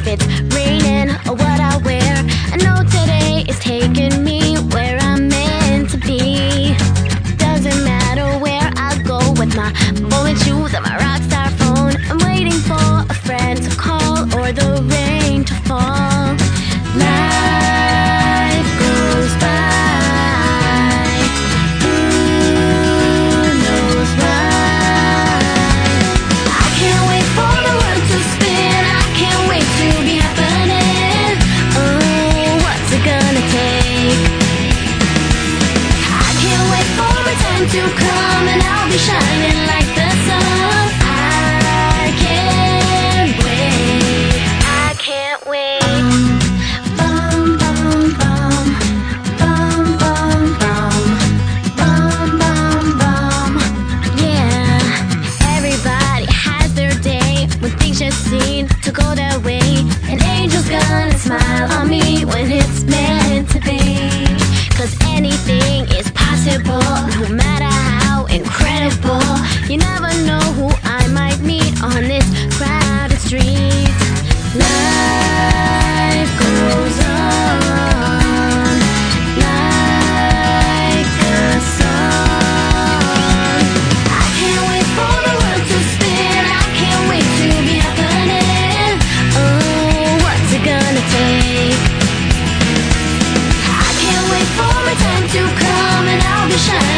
if it's raining or what I wear. I know today is taking me where I'm meant to be. Doesn't matter where I go with my bowling shoes and my rockstar phone. I'm waiting for a friend to call or the to come and I'll be shining like the sun. I can't wait. I can't wait. Yeah. Everybody has their day when things just seem to go their way. An angel's gonna smile on me when it's meant to be. Cause anything is possible, incredible. You never know who I might meet on this crowded street. Life goes on like a. I can't wait for the world to spin. I can't wait to be happening. Oh, what's it gonna take? I can't wait for my time to come and I'll be shining